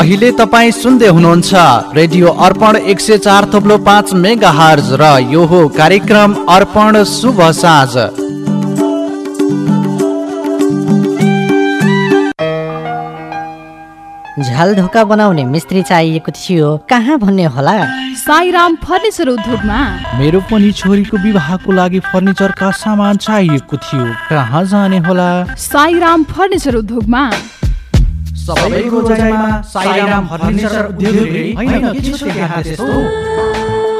अहिले तपाईँ सुन्दै हुनुहुन्छ रेडियो अर्पण एक सय चार थप्लो पाँच मेगा हर्ज र यो हो कार्यक्रम अर्पण शुभ साँझ। झ्याल ढोका बनाउने मिस्त्री चाहिएको थियो। कहाँ भन्ने होला? साईराम फर्निचर उद्योगमा। मेरो पनि छोरीको विवाहको लागि फर्निचरका सामान चाहिएको थियो। कहाँ जाने होला? साईराम फर्निचर उद्योगमा। सबैको जयमा साईराम फर्निचर उद्योगले होइन के छ त्यहाँ त्यस्तो?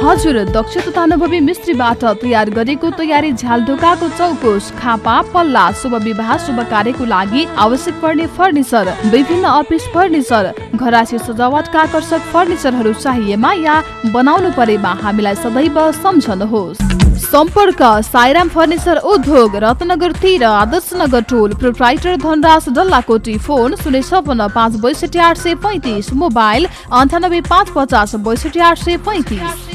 हजुर दक्ष तथा अनुभवी मिस्त्रीबाट तयार गरेको तयारी झ्यालढोकाको चौकोस खापा पल्ला शुभ विवाह शुभ कार्यको लागि आवश्यक पर्ने फर्निचर विभिन्न अफिस फर्निचर घरासी सजावटका आकर्षक फर्निचरहरू चाहिएमा या बनाउनु परेमा हामीलाई सदैव सम्झनुहोस् सम्पर्क साइराम फर्निचर उद्योग रत्नगर तेह्र आदर्श नगर टोल प्रोप्राइटर धनराज डल्लाकोटी फोन शून्य छपन्न पाँच बैसठी आठ सय पैँतिस मोबाइल अन्ठानब्बे पाँच पचास बैसठी आठ सय पैँतिस।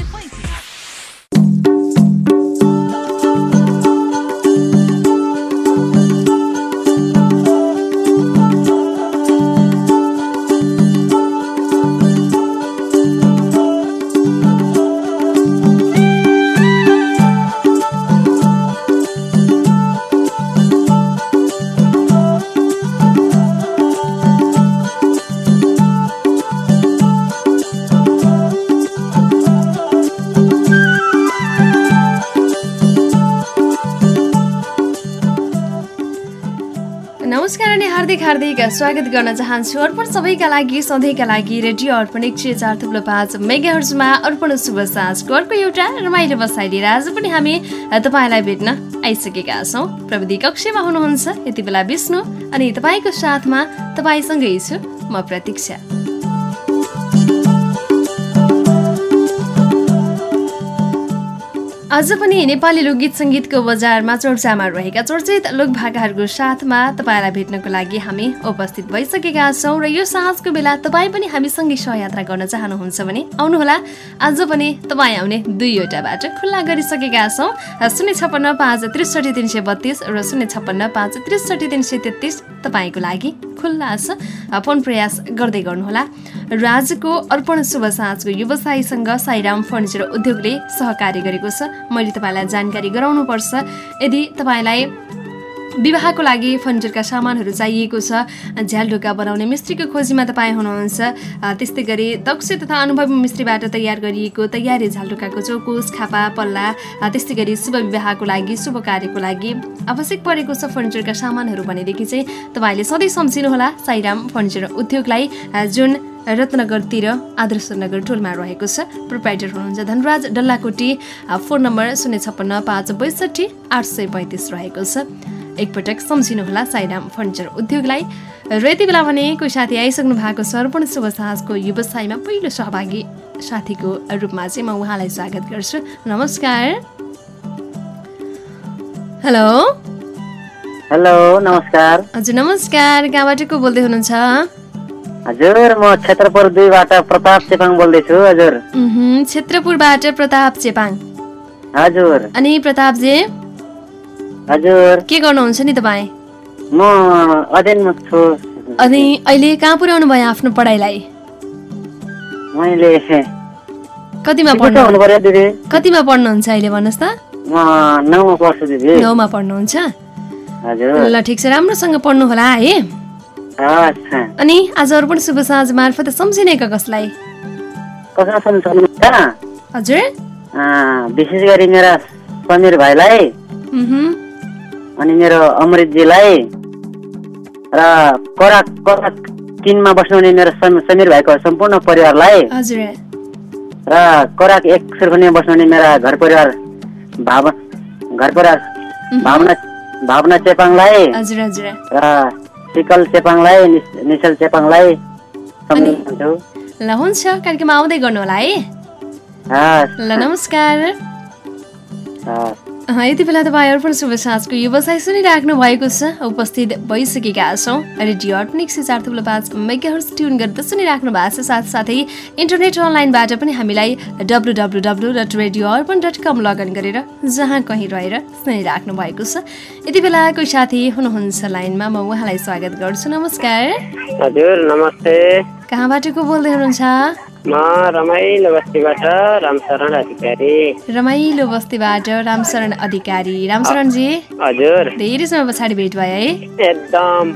हार्दिक हार्दिक स्वागत गर्न चाहन्छु। अर्पण सबैका लागि सधैँका लागि रेडियो अर्पण एक सय चार थुप्रो पाँच मेगाहरूमा अर्पण शुभ साँझको। अर्को एउटा रमाइलो बसाइ लिएर आज पनि हामी तपाईँलाई भेट्न आइसकेका छौँ। प्रविधि कक्षमा हुनुहुन्छ यति बेला विष्णु अनि तपाईँको साथमा तपाईँसँगै छु म प्रतीक्षा। आज पनि नेपाली लोकगीत सङ्गीतको बजारमा चर्चामा रहेका चर्चित लोकभाकाहरूको साथमा तपाईँलाई भेट्नको लागि हामी उपस्थित भइसकेका छौँ र यो साँझको बेला तपाईँ पनि हामीसँगै सहयात्रा गर्न चाहनुहुन्छ भने आउनुहोला। आज पनि तपाईँ आउने दुईवटा बाटो खुल्ला गरिसकेका छौँ। शून्य छप्पन्न पाँच त्रिसठी तिन सय बत्तिस र शून्य छप्पन्न पाँच त्रिसठी तिन सय तेत्तिस तपाईँको लागि खुल्ला छ। फोन प्रयास गर्दै गर्नुहोला। र आजको अर्पण शुभ साँझको व्यवसायीसँग साईराम फर्निचर उद्योगले सहकार्य गरेको छ। मैले तपाईँलाई जानकारी गराउनुपर्छ। यदि तपाईँलाई विवाहको लागि फर्निचरका सामानहरू चाहिएको छ झ्यालढोका बनाउने मिस्त्रीको खोजीमा तपाईँ हुनुहुन्छ त्यस्तै गरी दक्ष तथा अनुभवी मिस्त्रीबाट तयार गरिएको तयारी झ्यालढोकाको चौकोस खापा पल्ला त्यस्तै गरी शुभ विवाहको लागि शुभ कार्यको लागि आवश्यक परेको छ फर्निचरका सामानहरू भनेदेखि चाहिँ तपाईँले सधैँ सम्झिनुहोला साईराम फर्निचर उद्योगलाई जुन रत्नगरतिर आदर्श नगर टोलमा रहेको छ। प्रोप्राइटर हुनुहुन्छ धनराज डल्लाकोटी। फोन नम्बर शून्य छप्पन्न पाँच बैसठी आठ सय पैँतिस रहेको छ। एकपटक सम्झिनुहोला साईराम फर्निचर उद्योगलाई। र यति बेला भने कोही साथी आइसक्नु भएको छ अर्पण शुभ साहसको व्यवसायमा पहिलो सहभागी साथीको रूपमा चाहिँ म उहाँलाई स्वागत गर्छु। नमस्कार। हेलो। हेलो नमस्कार। हजुर नमस्कार। कहाँबाट को बोल्दै हुनुहुन्छ? हजुर म क्षेत्रपुर दुईबाट प्रताप चेपाङ बोल्दैछु हजुर। क्षेत्रपुरबाट प्रताप चेपाङ हजुर। अनि प्रतापजी? हजुर। के गर्नुहुन्छ नि तपाईँ? म अध्ययनमा छु। अनि अहिले कहाँ पुर्याउनु भयो आफ्नो पढाइलाई? मैले कतिमा पढ्नु हुनु पर्यो दिदी? कतिमा पढ्नुहुन्छ अहिले भन्नुहोस् त? म नौमा पढ्छु दिदी। नौमा पढ्नुहुन्छ? हजुर। ल ठिक छ राम्रोसँग पढ्नु होला है। अनि आज अर्पण शुभ साँझ मार्फत सम्झिनेका कसलाई? हजुर। विशेष गरी मेरा समीर भाइलाई अनि मेरो अमृतजीलाई र कराक कराक तिनमा बस्नुहुने मेरो सम- समीर भाइको सम्पूर्ण परिवारलाई हजुर। र कराक एक सुर्खुनीमा बस्नुहुने मेरा घर परिवार भाव घर परिवार भावना भावना चेपाङलाई हजुर हजुर। र सिकल चेपाङलाई निश्चल चेपाङलाई सम्झिन्छु ल हुन्छ कार्यक्रममा आउँदै गर्नु होला है। ल नमस्कार। यति बेला तपाईँ अर्पण शुभ साँझको व्यवसाय सुनिराख्नु भएको छ। उपस्थित भइसकेका छौँ। रेडियो अर्पण एक सय चार थुप्रो पाँच मेगाहर्स ट्युन गरेर सुनिराख्नु भएको छ। साथसाथै इन्टरनेट अनलाइनबाट पनि हामीलाई W W W dot radio Arpan dot com login गरेर जहाँ कहीँ रहेर सुनिराख्नु भएको छ। यति बेला कोही साथी हुनुहुन्छ लाइनमा म उहाँलाई स्वागत गर्छु। नमस्कार। हजुर नमस्ते। कहाँबाट को बोल्दै हुनुहुन्छ? म रमाइलो बस्तीबाट रामशरण अधिकारी। रमाइलो बस्तीबाट रामशरण अधिकारी। रामशरणजी हजुर। धेरै समय पछाडि भेट भयो है? एकदम।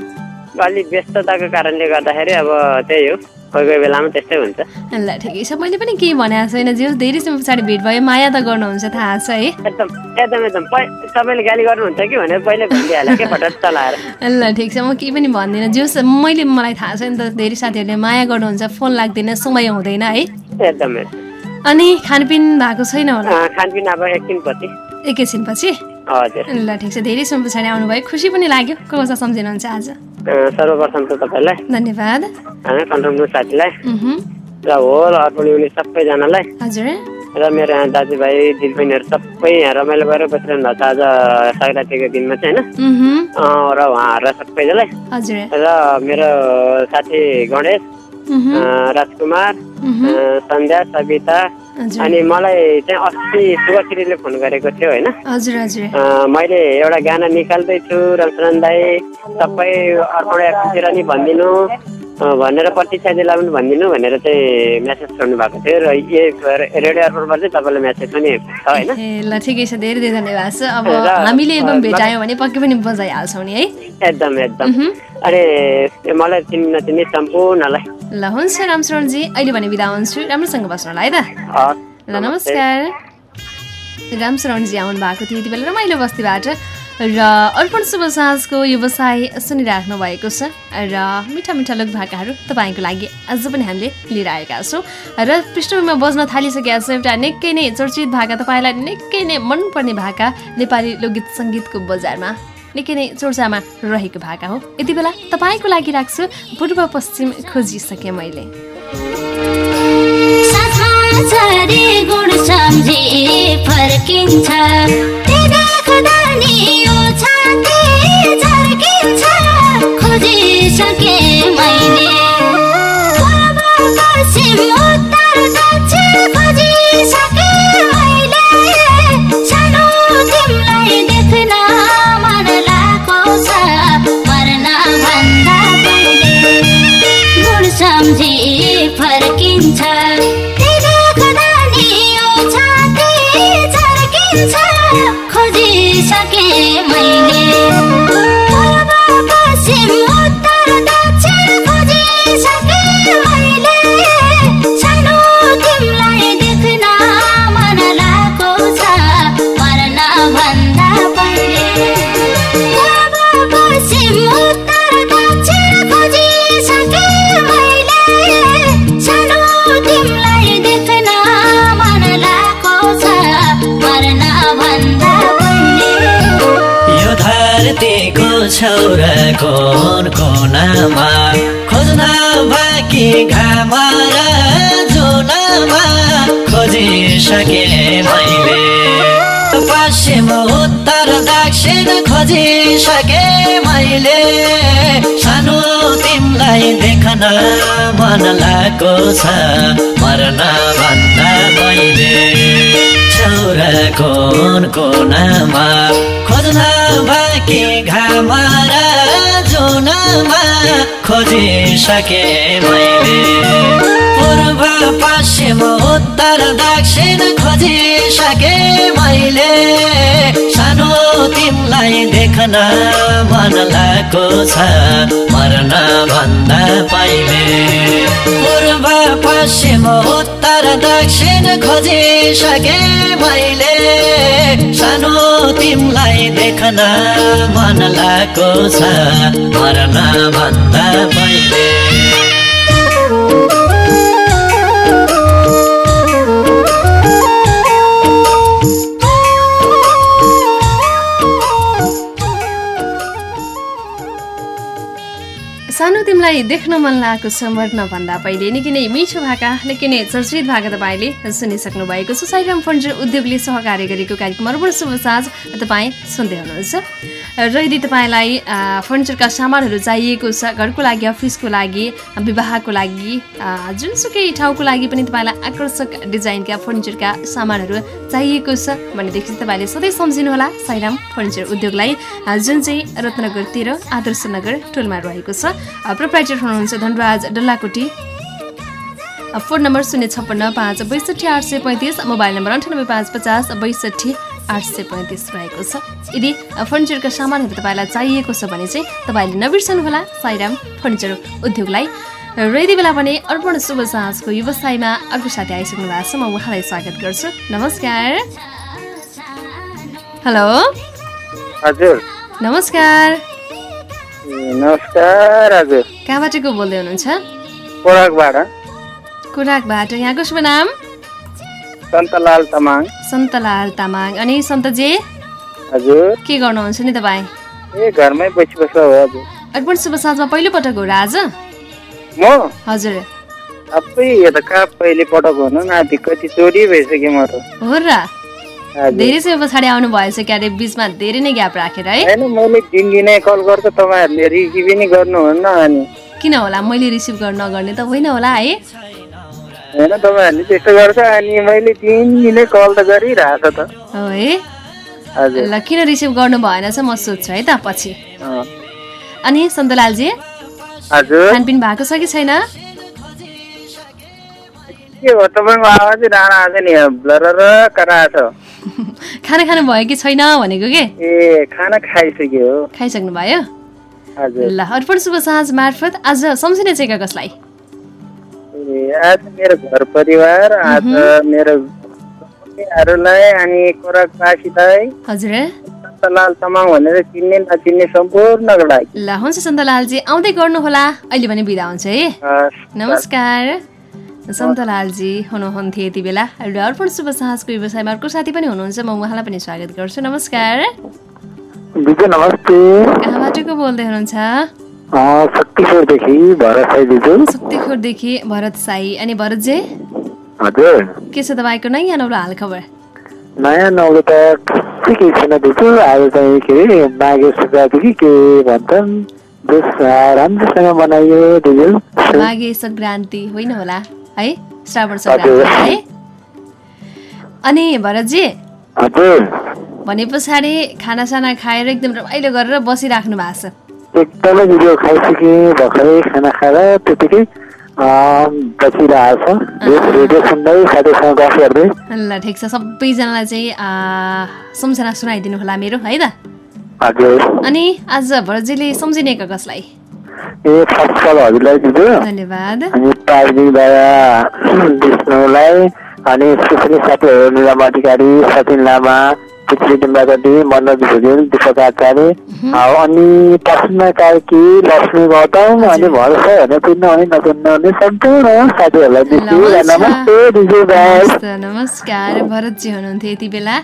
अलिक व्यस्तताको कारणले गर्दाखेरि अब त्यही हो। कोही कोही बेलामा त्यस्तै हुन्छ। ल ठिकै छ। मैले पनि केही भनेको छैन जे धेरै समय पछाडि भेट भयो। माया त गर्नुहुन्छ थाहा छ है। एकदम एकदम एकदम। तपाईँले गाली गर्नुहुन्छ कि भनेर पहिले भनिदिइहाल्यो कि फटाट चलाएर। ल ठिक छ। म केही पनि भन्दिनँ। जे मैले मलाई थाहा छ नि त धेरै साथीहरूले माया गर्नुहुन्छ फोन लाग्दैन समय हुँदैन है। एकदम अनि खानपिन भएको छैन होला? खानपिन अब एकछिनपछि एकैछिनपछि हजुर। ल ठिक छ। धेरै समय पछाडि आउनुभयो। खुसी पनि लाग्यो। को कसो सम्झिनुहुन्छ आज? सर्वप्रथम त तपाईँलाई। धन्यवाद। होइन कन्ट्रोल साथीलाई। र होल अर्पण हुने सबैजनालाई। हजुर। र मेरो यहाँ दाजुभाइ दिदीबहिनीहरू सबै यहाँ रमाइलो गरेर बसिरहनु भएको छ आज सङ्क्रान्तिको दिनमा चाहिँ होइन? र उहाँहरूलाई सबैजनालाई। र मेरो साथी गणेश राजकुमार सन्ध्या सविता अनि मलाई चाहिँ अस्ति शुभश्रीले फोन गरेको थियो होइन? हजुर हजुर। अँ, मैले एउटा गाना निकाल्दैछु रमशरण दाई सबै अर्पण एफतिर नि भनिदिनु भनेर प्रतीक्षा जिल्ला पनि भनिदिनु भनेर चाहिँ मेसेज गर्नु भएको थियो र रेडियो अर्पणबाट चाहिँ तपाईँलाई मेसेज पनि छ होइन? ल ठिकै छ धेरै धेरै धन्यवाद छ अब हामीले एकदम भेटायौँ भने पक्कै पनि बजाइहाल्छौँ नि है? एकदम एकदम। अनि मलाई चिन्ने नचिन्ने सम्पूर्णलाई ल हुन्छ रामशरणजी अहिले भने बिदा हुन्छु। राम्रोसँग बस्नु होला है त? ल नमस्कार। रामशरणजी आउनु भएको थियो यति बेला रमाइलो बस्तीबाट र अर्पण शुभ साँझको व्यवसाय सुनिराख्नु भएको छ र मिठा मिठा लोक भाकाहरू तपाईँको लागि आज पनि हामीले लिएर आएका छौँ र पृष्ठभूमिमा बज्न थालिसकेका छ एउटा निकै नै चर्चित भाका तपाईँलाई निकै नै मनपर्ने भाका नेपाली लोकगीत सङ्गीतको बजारमा। निकै नै चर्चामा रहेको भाका हो। यति बेला तपाईँको लागि राख्छु पूर्व पश्चिम खोजिसकेँ मैले। साथी गुण भन्दा यो धरतीको छौरा कोन कोनामा खोज्न बाँकी घाम र जुनमा खोजिसके मैले पश्चिम उत्तर दक्षिण खोजिसके मैले सानो तिमीलाई देख्न मन लागेको छ मर्न भन्दा मैले। छौरा कोन कोनामा खोज्न बाँकी घाम र जुनमा खोजिसके मैले। पूर्व पश्चिम उत्तर दक्षिण खोजिसके मैले। देख्न मन लागेको छ। मर्न भन्दा पहिले पूर्व पश्चिम उत्तर दक्षिण खोजिसके मैले। सानो तिमीलाई देख्न मन लागेको छ। मर्न भन्दा पहिले तिमीलाई देख्न मन लागेको छ मर्न भन्दा पहिले। निकै नै मिठो भाका निकै नै चर्चित भाका तपाईँले सुनिसक्नु भएको छ। साइराम फर्निचर उद्योगले सहकार्य गरेको कार्यक्रम शुभ साँझ। तपाईँ सुन्दै हुनुहुन्छ। र यदि तपाईँलाई फर्निचरका सामानहरू चाहिएको छ घरको लागि अफिसको लागि विवाहको लागि जुनसुकै ठाउँको लागि पनि तपाईँलाई आकर्षक डिजाइनका फर्निचरका सामानहरू चाहिएको छ भनेदेखि तपाईँले सधैँ सम्झिनुहोला साइराम फर्निचर उद्योगलाई जुन चाहिँ रत्नगर तेह्र आदर्श नगर टोलमा रहेको छ। प्रोप्राइटर हुनुहुन्छ धनराज डल्लाकोटी। फोन नम्बर शून्य छप्पन्न पाँच बैसठी आठ सय पैँतिस मोबाइल नम्बर अन्ठानब्बे पाँच पचास बैसठी आठ सय पैँतिस रहेको छ। यदि फर्निचरका सामानहरू तपाईँलाई चाहिएको छ भने चाहिँ तपाईँले नबिर्सनुहोला। साईराम फर्निचर उद्योगलाई र यति बेला पनि अर्पण शुभ साँझको व्यवसायमा अर्को साथी आइसक्नु भएको छ। म उहाँलाई स्वागत गर्छु। नमस्कार। हेलो। हजुर। नमस्कार। नमस्कार हजुर। कहाँबाट को बोल्दै हुनुहुन्छ? कोराकबाट कुराकबाट यहाँको शुभ नाम? सन्तलाल तामाङ। सन्तलाल तामाङ। अनि सन्तजी? हजुर। के गर्नुहुन्छ नि तपाईँ? ए घरमै बसी बस्छ हो हजुर। अर्पण शुभ साँझमा पहिलोपटक हो र आज? म? हजुर। सबै यो त कहाँ पहिले पटक हुनु नाति कति चोरी भइसक्यो म त हो र। धेरै समय पछाडि आउनु भएछ क्यारे बिचमा धेरै नै ग्याप राखेर है। होइन मैले दिनदिनै कल गर्छु तपाईँहरूले रिसिभ नै गर्नुहुन्न अनि। किन होला? मैले रिसिभ गर्न नगर्ने त होइन होला है। होइन तपाईँहरूले त्यस्तो गर्छ अनि मैले दिनदिनै कल त गरिरहेको त। हो ल किन रिसिभ गर्नु भएन चाहिँ म सोध्छु है त पछि। अनि सन्तलालजी? हजुर। खानपिन भएको छ कि छैन? के हो तपाईँको आवाजै राणा आएको नि ब्लर कराएको छ। खाना खानु भयो कि छैन भनेको के? ए खाना खाइसक्यो। खाइसक्नु भयो? ल अर्पण शुभ साँझ मार्फत आज सम्झिने चाहिँ कसलाई? ए, आज मेरो घर परिवार आज मेरो हरूलाई अनि कोरकवासीलाई हजुर। सन्तलाल तामाङ भनेर चिन्ने नचिन्ने सम्पूर्णको लागि ल हुन्छ सन्तलालजी आउँदै गर्नुहोला। अहिले भने बिदा हुन्छ है। नमस्कार। सन्तलालजी हुनुहुन्थ्यो यति बेला। र अर्पण शुभ साहसको व्यवसायमा अर्को साथी पनि हुनुहुन्छ। म उहाँलाई पनि स्वागत गर्छु। नमस्कार। नमस्ते। कहाँबाट को बोल्दै हुनुहुन्छ? शक्तिखोरदेखि भरत साई अनि भरतजे हजुर के छ तपाईँको नयाँ नौलो हाल खबर नयाँ नौलो त के केही छैन दिजु आज चाहिँ के अरे माघे सङ्क्रान्ति कि के भन्छन् राम्रोसँग मनाइयो दिजु माघे सङ्क्रान्ति होइन होला है श्रावण सङ्क्रान्ति है अनि भरतजी हजुर भने पछाडि खानासाना खाएर एकदम रमाइलो गरेर बसिराख्नु भएको छ एकदमै दिदी खाइसकेँ भर्खरै खाना खाएर त्यतिकै अँ, बसिरहेको छ। बेस रेडियो सुन्दै साथीसँग गफ गर्दै ल ठिक छ। सबैजनालाई चाहिँ सम्झना सुनाइदिनु होला मेरो है त? हजुर अनि आज भरतजीले सम्झिने कसलाई? ए फर्स्ट कल हजुरलाई दिजु धन्यवाद। अनि प्राविधिकबाट विष्णुलाई अनि सुश्री साथीहरू निलम अधिकारी सचिन लामा पृथ्वी डिम्बागटी मनोज भुजेल दीपक आचार्य अनि प्रसन्न कार्की लक्ष्मी गौतम अनि भरोसा हेर्न चिन्नु अनि नचिन्नु हुने सम्पूर्ण साथीहरूलाई। नमस्ते नमस्कार भरतजी हुनुहुन्थ्यो यति बेला।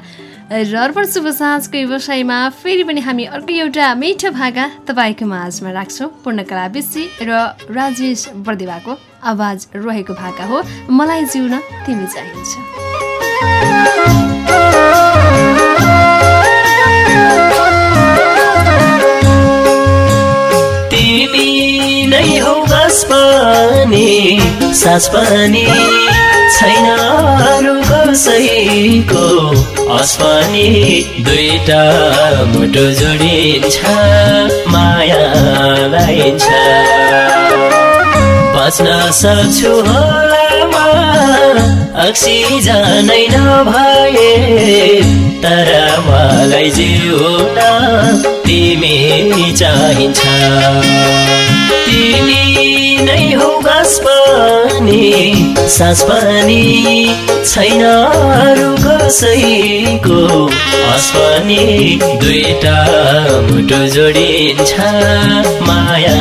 र अर्पण शुभ साँझको व्यवसायमा फेरि पनि हामी अर्को एउटा मिठो भाका तपाईँको माझमा राख्छौँ। पूर्णकला विषी र राजेश बर्देवाको आवाज रहेको भाका हो। मलाई जिउन तिमी चाहिन्छ। तिमी नै हौ सास पनि छैन अरू कसैको। हस पनि दुईटा मुटु जोडिन्छ माया लाइन्छ बाँच्न सक्छु होला अक्सिजनै नभए तर मलाई जिउन तिमी चाहिन्छ। तिमी नै हौ गाँस पनि सास पनि छैन अरू कसैको। हस पनि दुईटा मुटु जोडिन्छ माया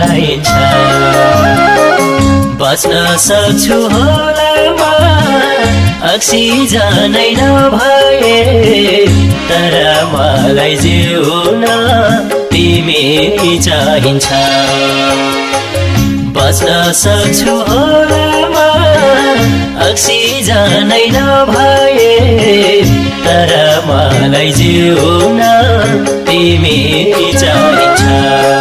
लाइन्छ। बाँच्न सक्छु होला। म अक्सिजनै नभए तर मलाई जिउन तिमी चाहिन्छ। बाँच्न सक्छु होला। म अक्सिजनै नभए तर मलाई जिउन तिमी चाहिन्छ।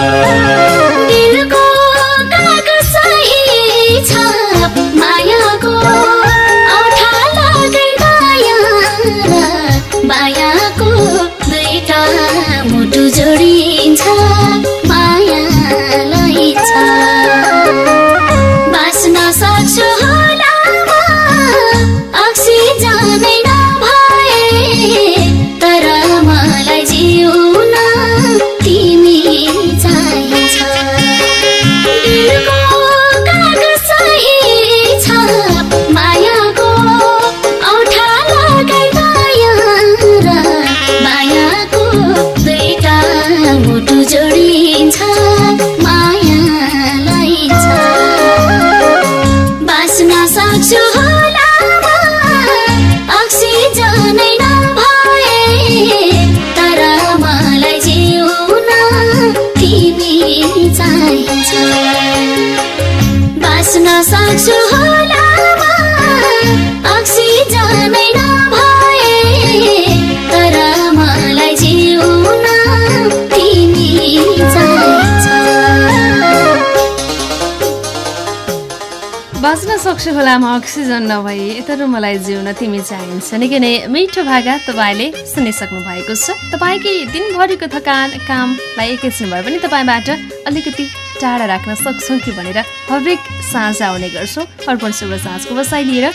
म अक्सिजन नभए तर मलाई जिउन तिमी चाहिन्छ। निकै नै मिठो भाका तपाईँले सुनिसक्नु भएको छ। तपाईँकै दिनभरिको थकान कामलाई एकैछिन भए पनि तपाईँबाट अलिकति टाढा राख्न सक्छौँ कि भनेर हरेक साँझ आउने गर्छौँ। अर्पण शुभ साँझको बसाइ लिएर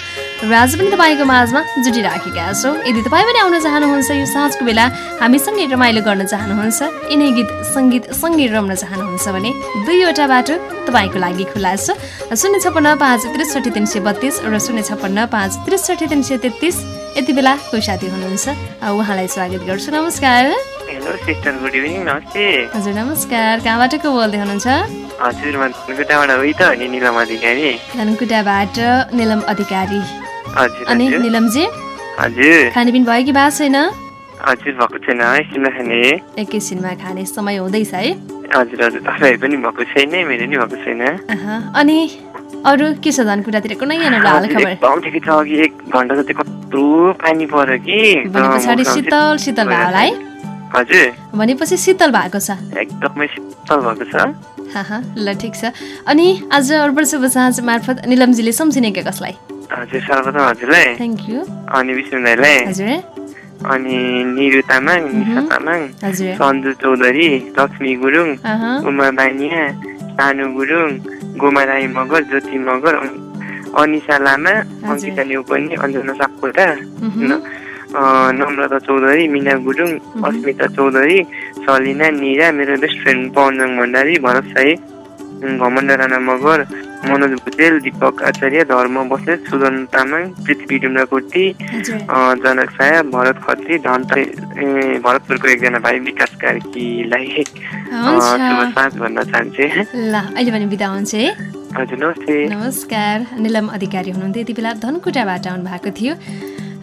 र आज पनि तपाईँको माझमा जुटिराखेका छौँ। यदि तपाईँ पनि आउन चाहनुहुन्छ यो साँझको बेला हामीसँगै रमाइलो गर्न चाहनुहुन्छ यिनै गीत सङ्गीत सँगै रम्न चाहनुहुन्छ भने दुईवटा बाटो तपाईँको लागि खुला छ। शून्य छप्पन्न पाँच त्रिसठी तिन सय बत्तिस र शून्य छप्पन्न पाँच त्रिसठी तिन सय तेत्तिस। यति बेला कोही साथी हुनुहुन्छ उहाँलाई स्वागत गर्छु। नमस्कार। हेलो सिस्टर गुड इभिनिङ नमस्ते। हजुर नमस्कार। कहाँबाट को बोल्दै हुनुहुन्छ? हजुर म धनकुटाबाट हो नि निलम अधिकारी। धनकुटाबाट निलम अधिकारी। अनि निलमजी हजुर खानपिन भयो कि भएको छैन हजुर भएको छैन एकछिनमा खाने एकैछिनमा खाने समय हुँदैछ है हजुर हजुर तपाईँ पनि भएको छैन मेरो नि भएको छैन अनि अरू के छ धनकुटातिर कुनै ठिकै छ अघि एक घन्टा जति कत्रो पानी पर्यो कि पछाडि शीतल शीतल भयो होला है हजुर भनेपछि शीतल भएको छ एकदमै शीतल भएको छ ल ठिक छ अनि आज अर्पण शुभ साँझ मार्फत निलमजीले सम्झिने क्या कसलाई हजुर सर्वप्रथम हजुरलाई थ्याङ्क यू अनि विष्णु दाईलाई हजुर अनि निरु तामाङ निशा तामाङ सन्जु चौधरी लक्ष्मी गुरुङ उमा बानिया सानु गुरुङ गोमा राई मगर ज्योति मगर अनि अनिसा लामा अङ्किता नेउपनी अञ्जना सापकोटा नम्रता चौधरी मिना गुरुङ अस्मिता चौधरी सलिना निरा मेरो बेस्ट फ्रेन्ड पवनजङ भण्डारी भरत साई घमण्ड राणा मगर मनोज भुजेल दिपक आचार्य धर्म बस्नेत सुदन तामाङ पृथ्वी डुम्राकोटी जनक साया भरत खत्री धन्त ए, भरतपुरको एकजना भाइ विकास कार्कीलाई साँझ भन्न चाहन्छु ल अहिले पनि बिदा हुन्छ है हजुर नमस्ते नमस्कार निलम अधिकारी हुनुहुन्थ्यो यति बेला धनकुटाबाट आउनु भएको थियो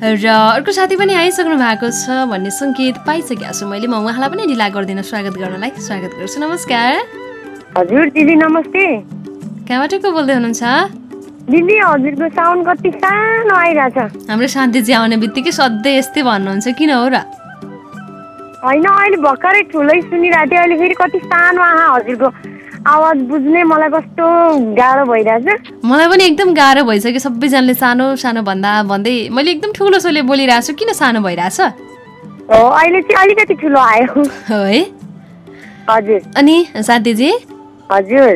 र अर्को साथी पनि आइसक्नु भएको छ भन्ने सङ्केत पाइसकेको छु मैले म उहाँलाई पनि ढिला गर्दिनँ स्वागत गर्नलाई स्वागत गर्छु नमस्कार हजुर दिदी नमस्ते। कहाँबाट को बोल्दै हुनुहुन्छ? दिदी हजुरको साउन्ड कति सानो आइरहेछ। हाम्रो शान्तिजी आउने बित्तिकै सधैँ यस्तै भन्नुहुन्छ किन हो र? होइन अहिले भर्खरै ठुलै सुनिरहेको थिएँ अहिले फेरि कति सानो आहा हजुरको आवाज बुझ्ने मलाई कस्तो गाह्रो भइरहेछ। मलाई पनि एकदम गाह्रो भइसक्यो सबैजनाले सानो सानो भन्दा भन्दै। मैले एकदम ठुलो सोले बोलिरहेको छु किन सानो भइरहेछ? हो अहिले चाहिँ अलिकति ठुलो आयो। हो? है हजुर। अनि शान्तिजी हजुर।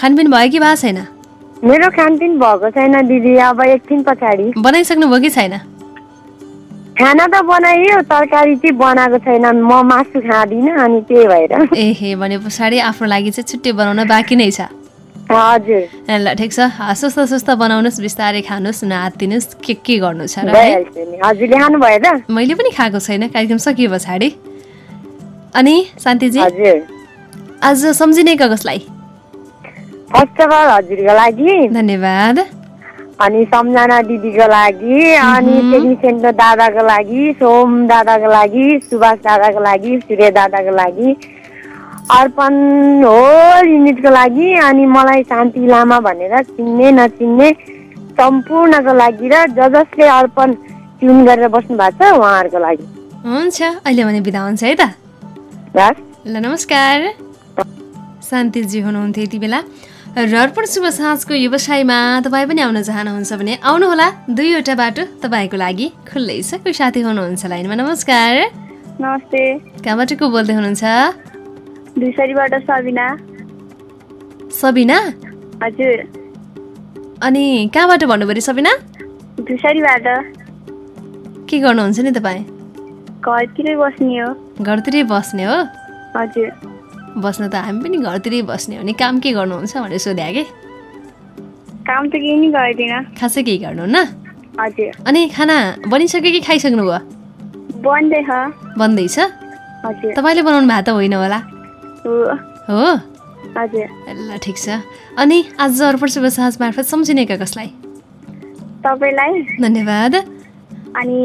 खानपिन भयो कि भएको छैन? मेरो खानपिन भएको छैन दिदी अब एकछिन पछाडि। बनाइसक्नु भयो कि छैन? खाना त बनाइयो तरकारी चाहिँ बनाएको छैन। म मासु खाँदिनँ अनि त्यही भएर। एहे भने पछाडि आफ्नो लागि चाहिँ छुट्टै बनाउन बाँकी नै छ। हजुर। ए, ल ठिक छ। सुस्त सुस्त बनाउनुहोस् बिस्तारै खानुहोस् नहातिनुहोस् के के गर्नु छ र हजुरले खानुभयो त। मैले पनि खाएको छैन कार्यक्रम सकियो पछाडि। अनि शान्तिजी? हजुर। आज सम्झिने कसलाई? फर्स्ट अफ अल हजुरको लागि। धन्यवाद। अनि सम्झना दिदीको लागि अनि टेक्निसियनको दादाको लागि सोम दादाको लागि सुभाष दादाको लागि सूर्य दादाको लागि। अर्पण होल युनिटको लागि अनि मलाई शान्ति लामा भनेर चिन्ने नचिन्ने सम्पूर्णको लागि र ज जसले अर्पण ट्युन गरेर बस्नु भएको छ उहाँहरूको लागि। हुन्छ अहिले भने बिदा हुन्छ है त। ल नमस्कार। शान्तिजी हुनुहुन्थ्यो यति बेला। र अर्पण शुभ साँझको व्यवसायमा तपाईँ पनि आउन चाहनुहुन्छ भने आउनुहोला दुईवटा बाटो तपाईँको लागि खुल्लै छ। कोही साथी हुनुहुन्छ लाइनमा? नमस्कार। नमस्ते। कहाँबाट को बोल्दै हुनुहुन्छ? सबिना। सबिना? हजुर। अनि कहाँबाट भन्नुभयो सबिना? के गर्नुहुन्छ नि तपाईँ? घरतिरै बस्ने हो। घरतिरै बस्ने हो? हजुर। बस्न त हामी पनि घरतिरै बस्ने हो। नि काम के गर्नुहुन्छ भनेर सोध्या कि काम त केही नि गर्दिनँ खासै केही गर्नुहुन्न हजुर। अनि खाना बनिसक्यो कि खाइसक्नु भयो? बन्दैछ? तपाईँले बनाउनु भएको त होइन होला। हो। हजुर। ल ठिक छ। अनि आज अर्पण शुभ साँझ मार्फत सम्झिनेका कसलाई? तपाईँलाई। धन्यवाद। अनि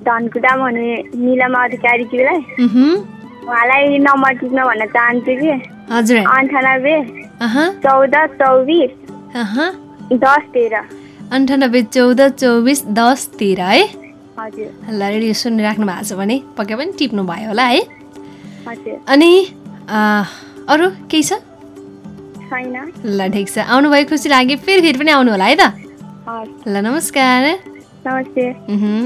धनकुटामा हुने निलम अधिकारीज्यूलाई उहुँ, उहाँलाई नम्बर टिप्न भन्न चाहन्छु कि। हजुर। अन्ठानब्बे चौध चौबिस दस तेह्र। अन्ठानब्बे चौध चौबिस दस तेह्र है? हजुर। ल रेडियो सुनिराख्नु भएको छ भने पक्कै पनि टिप्नु भयो होला है? अनि अरू केही छ? छैन। ल ठिक छ। आउनुभयो खुसी लाग्यो फेरि फेरि पनि आउनु होला है त? ल नमस्कार।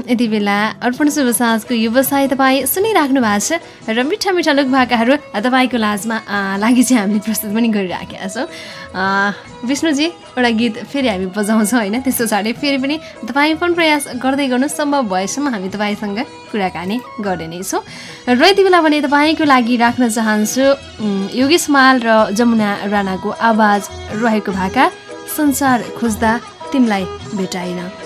यति बेला अर्पण शुभ साँझको व्यवसाय तपाईँ सुनिराख्नु भएको छ र मिठा मिठा लोक भाकाहरू तपाईँको लाजमा लागि चाहिँ हामीले प्रस्तुत पनि गरिराखेका छौँ। विष्णुजी एउटा गीत फेरि हामी बजाउँछौँ होइन? त्यस पछाडि फेरि पनि तपाईँ पनि प्रयास गर्दै गर्नु सम्भव भएसम्म हामी तपाईँसँग कुराकानी गर्ने नै छौँ। र यति बेला भने तपाईँको लागि राख्न चाहन्छु योगेश माल र जमुना राणाको आवाज रहेको भाका संसार खोज्दा तिमीलाई भेटाइन।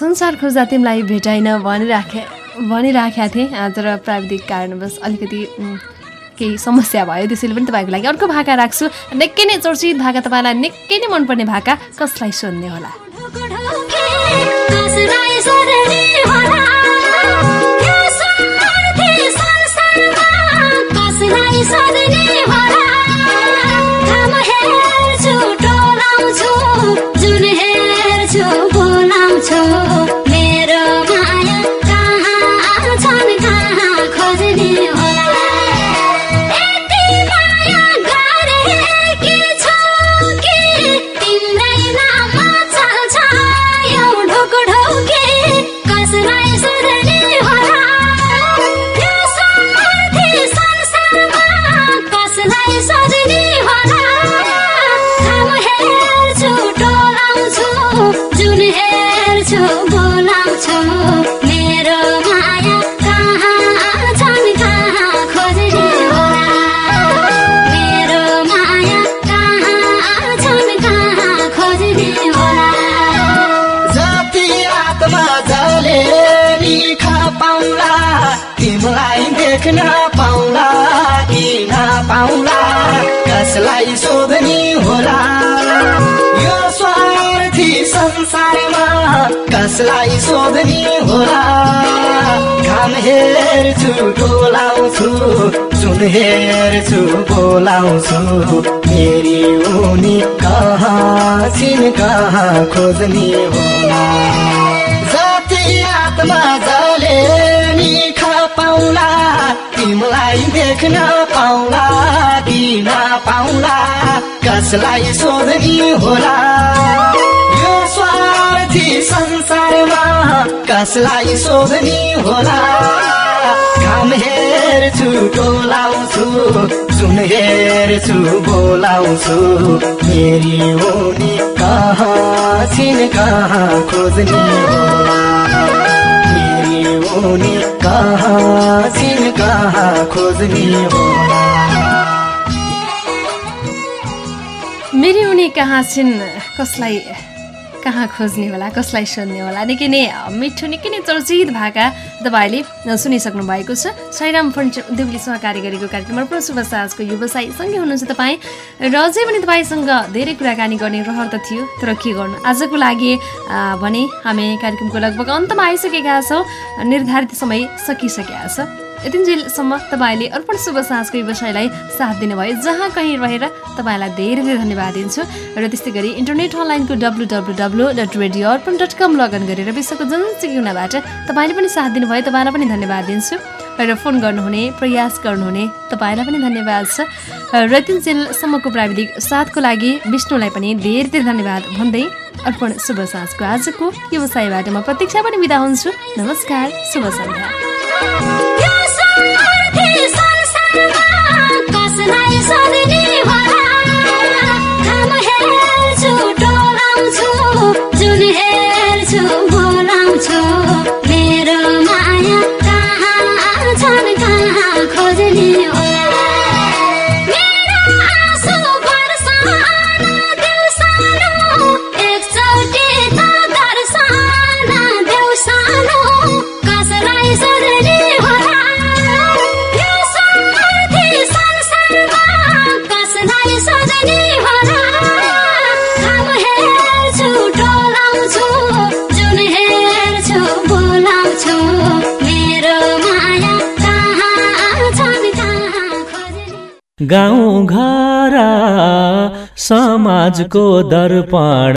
संसार खोज्दा तिमीलाई भेटाइन भनिराखे भनिराखेका थिएँ। तर प्राविधिक कारणवश अलिकति केही समस्या भयो। त्यसैले पनि तपाईँको लागि अर्को भाका राख्छु। निकै नै चर्चित भाका तपाईँलाई निकै नै मनपर्ने भाका कसलाई सोध्ने होला? कसलाई होला? हेर्छु बोलाउँछु मेरो माया मेरो माया कहाँ कहाँ होला? आत्मा जले नि खा पाउला तिमीलाई देख्न कसलाई सोध्ने होला घाम हेर्छु डोलाउँछु सुन हेर्छु बोलाउँछु मेरी उनी कहाँ छिन् कहाँ खोज्ने होला जति आत्मा जले नि खा पाउला तिमीलाई देख्न पाउला कि नपाउला कसलाई सोध्ने होला स्वार्थी संसारमा कसलाई सोध्ने होला? घाम हेर्छु डोलाउँछु सुन हेर्छु बोलाउँछु। मेरी उनी कहाँ छिन् कहाँ खोज्ने होला? मेरी उनी कहाँ छिन् कहाँ खोज्ने होला? मेरी उनी कहाँ छिन्? कसलाई कहाँ खोज्ने होला कसलाई सोध्ने होला? निकै नै मिठो निकै नै चर्चित भाका तपाईँले सुनिसक्नु भएको छ। साईराम फर्निचर उद्योगले सहकारी गरेको कार्यक्रम अर्पण शुभ साँझको व्यवसाय सँगै हुनुहुन्छ तपाईँ। र अझै पनि तपाईँसँग धेरै कुराकानी गर्ने रहर त थियो तर के गर्नु? आजको लागि भने हामी कार्यक्रमको लगभग अन्तमा आइसकेका छौँ। निर्धारित समय सकिसकेका छ। यतिन्जेलसम्म तपाईँले अर्पण शुभ साँझको व्यवसायलाई साथ दिनुभयो। जहाँ कहीँ रहेर तपाईँलाई धेरै धेरै धन्यवाद दिन्छु र त्यस्तै गरी इन्टरनेट अनलाइनको W W W dot radio Arpan dot com login गरेर विश्वको जुनसुकै कुनाबाट तपाईँले पनि साथ दिनुभयो। तपाईँलाई पनि धन्यवाद दिन्छु। र फोन गर्नुहुने प्रयास गर्नुहुने तपाईँलाई पनि धन्यवाद छ। र तिनजेलसम्मको प्राविधिक साथको लागि विष्णुलाई पनि धेरै धेरै धन्यवाद भन्दै अर्पण शुभ साँझको आजको व्यवसायबाट म प्रतीक्षा पनि बिदा हुन्छु। नमस्कार शुभ सन्ध्या। सोध्ने को दर्पण